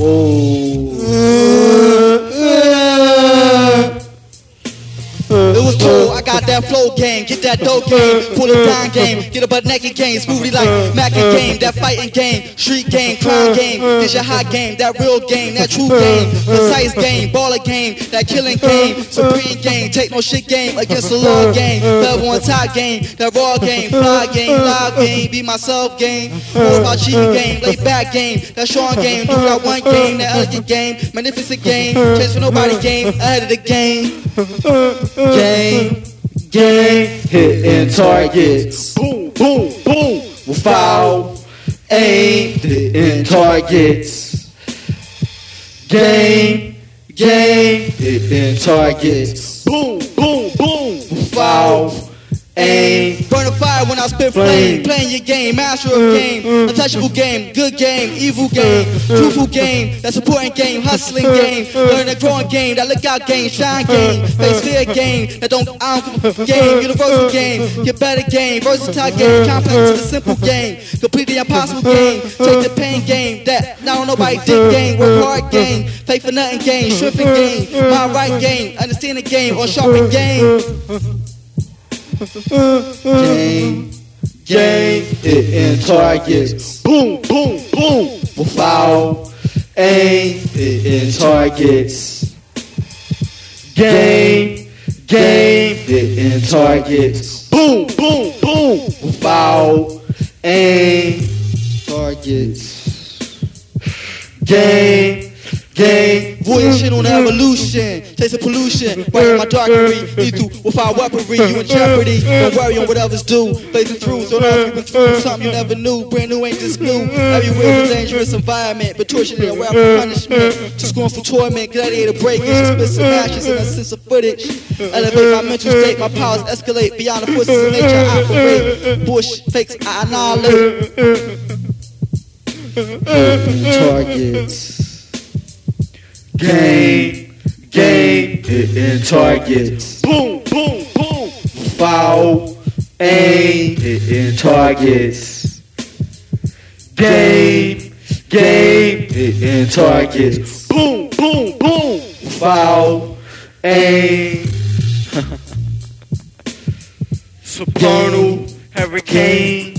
It that flow game, get that dope game, pull it uh, uh, down game, get a butt naked game, smoothly like uh, mackin' game, that fighting game, street game, crime game, this your hot game, that real game, that true game, precise game, baller game, that killing game, supreme game, take no shit game, against the law game, level on top game, that raw game, fly game, live game, be myself game, all about cheating game, lay back game, that strong game, do that one game, that elegant game, magnificent game, chase for nobody game, ahead of the game. Game, game, hitting targets. Boom, boom, boom. Foul, aim, hitting targets. Game, game, hitting targets. Boom, boom, boom. Foul, aim. Burn a fire when I spit flame. Playing your game, master of game. Untouchable game, good game, evil game, truthful game. That's important game, hustling game. Learn a growing game, that look out game, shine game. Face fear game, that don't, I don't give a game. Universal game, get better game. Versatile game, complex to the simple game. Completely impossible game. Take the pain game, that now nobody did game. Work hard game, fake for nothing game. Stripping game, my right game. Understand the game, or sharpen game. Game, game, hitting targets. Boom, boom, boom. With foul, aim, hitting targets. Game, game, hitting targets. Boom, boom, boom. With foul, aim, targets. Game, game, voyaging on evolution, tasting pollution, right in my darkery, lethal without weaponry, you in jeopardy. Don't worry on what others do, blazing through, don't if you've been through something you never knew. Brand new ain't just new. Everywhere's a dangerous environment, but torture and weapon punishment. To scornful torment, gladiator breakage, spit some ashes and a sense of footage. Elevate my mental state, my powers escalate beyond the forces of nature. I operate, bush fakes, I annihilate. Targets. Game, game, hitting targets. Boom, boom, boom. Foul, aim, hitting targets. Game, game, hitting targets. Boom, boom, boom. Foul, aim. Supernal, hurricane.